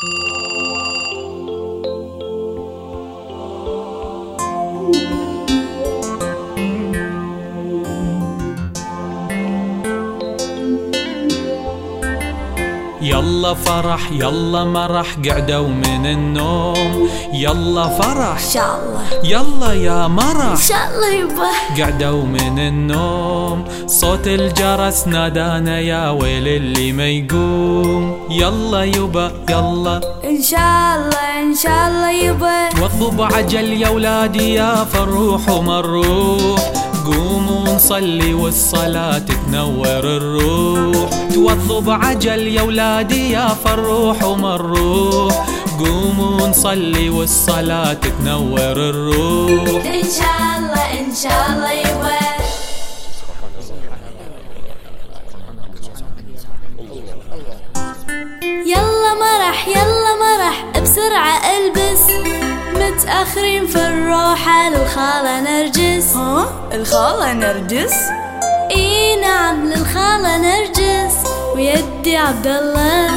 Thank you. يلا فرح يلا مرح قعدوا من النوم. يلا فرح شاء الله. يلا يا مرح. شاء الله يبا. قعدوا من النوم. صوت الجرس نادانا يا ويل اللي ما يقوم. يلا يبا يلا. إن شاء الله إن شاء الله يبا. توضوا بعجل يا ولادي يا فروح ومروح. قوموا نصلي والصلاة تنور الروح. توضوا بعجل يا ولادي يا فروح ومروح قوموا نصلي والصلاة تنور الروح. إن شاء الله إن شاء الله يلا مرح يلا مرح بسرعة البس متأخرين في الروحة للخالة نرجس. ها؟ الخالة نرجس؟ إي نعم للخالة نرجس. ويدي عبد الله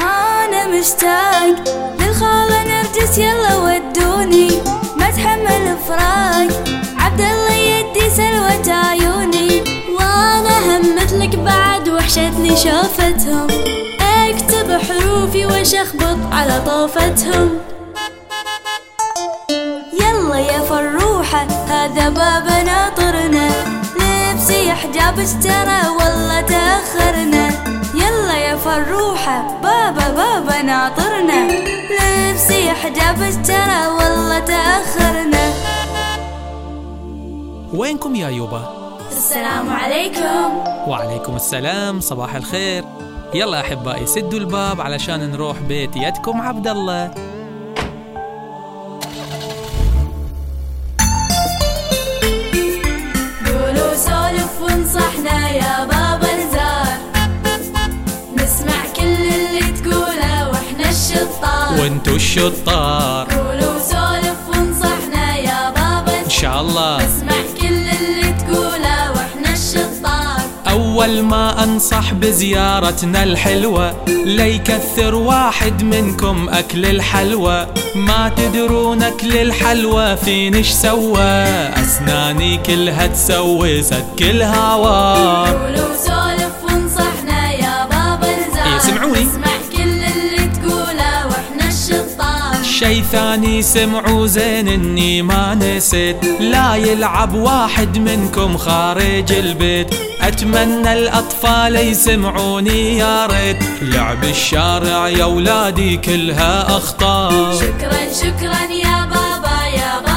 أنا مشتاق. للخالة نرجس يلا ودوني. ما اتحمل فراق. عبد الله يدي سلوة عيوني. وأنا همت لك بعد وحشتني شوفتهم أكتب حروفي وأشخبط على طوفتهم هذا باب ناطرنا. لبسي حجاب اشترى والله تأخرنا. يلا يا فروحة بابا بابا ناطرنا. لبسي حجاب اشترى والله تأخرنا. وينكم يا يوبا؟ السلام عليكم. وعليكم السلام صباح الخير. يلا أحبائي سدوا الباب علشان نروح بيت يدكم عبد الله. وانتو الشطار. قولوا سولف وانصحنا يا بابا. إن شاء الله. نسمع كل اللي تقوله وإحنا الشطار. أول ما أنصح بزيارتنا الحلوة ليكثر واحد منكم أكل الحلوى. ما تدرون أكل الحلوى فينش سوى. أسناني كلها تسوي سد كل هوا. قولوا سولف وانصحنا يا بابا. نزار إيه، سمعوني؟ شي ثاني سمعوا زين اني ما نسيت لا يلعب واحد منكم خارج البيت. أتمنى الأطفال يسمعوني يا ريت. لعب الشارع يا ولادي كلها اخطار شكرا شكرا يا بابا يا بابا.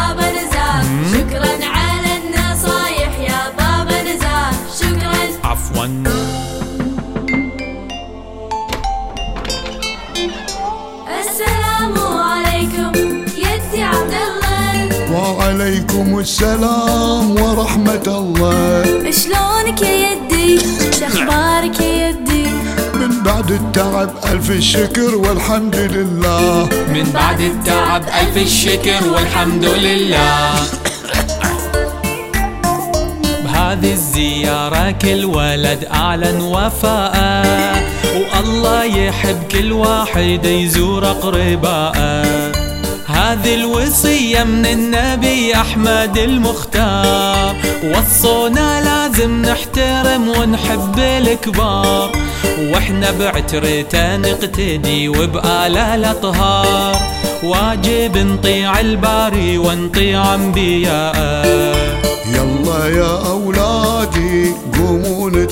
الله وعليكم السلام ورحمة الله. شلونك يا يدي؟ شخبارك يا يدي؟ من بعد التعب ألف الشكر والحمد لله. من بعد التعب ألف الشكر والحمد لله. بهذه الزيارة كل ولد أعلن وفاءه والله يحب كل واحد يزور أقرباءه هذه الوصية من النبي أحمد المختار. وصونا لازم نحترم ونحب الكبار. وإحنا بعترته نقتدي وبآله الأطهار. واجب نطيع الباري ونطيع أنبياءه يلا يا أولادي قوموا إن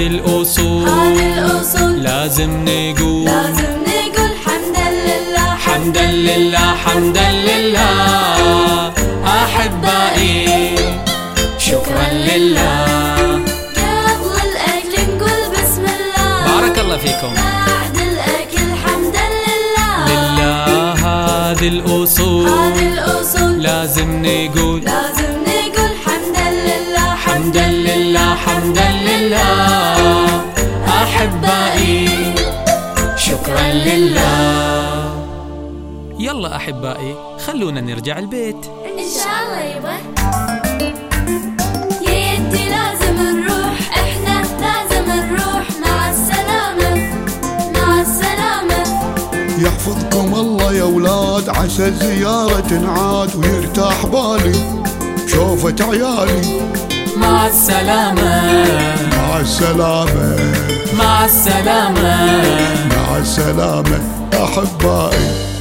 هذه الأصول. هذه الأصول. لازم نقول. لازم نقول حمدا لله. حمدا لله حمدا لله. أحبائي شكرا لله. قبل الأكل نقول بسم الله. بارك الله فيكم. بعد الأكل حمدا لله. لله هذه الأصول. هذه الأصول. لازم نقول. لازم نقول حمدا لله. حمدا لله حمدا لله لله أحبائي شكرا لله. يلا أحبائي خلونا نرجع البيت. إن شاء الله يبا. يا يدي لازم نروح إحنا لازم نروح مع السلامة مع السلامة. يحفظكم الله يا ولاد عسى الزيارة تنعاد ويرتاح بالي. شوفة عيالي مع السلامة. مع السلامة. مع السلامة. مع السلامة. أحبائي.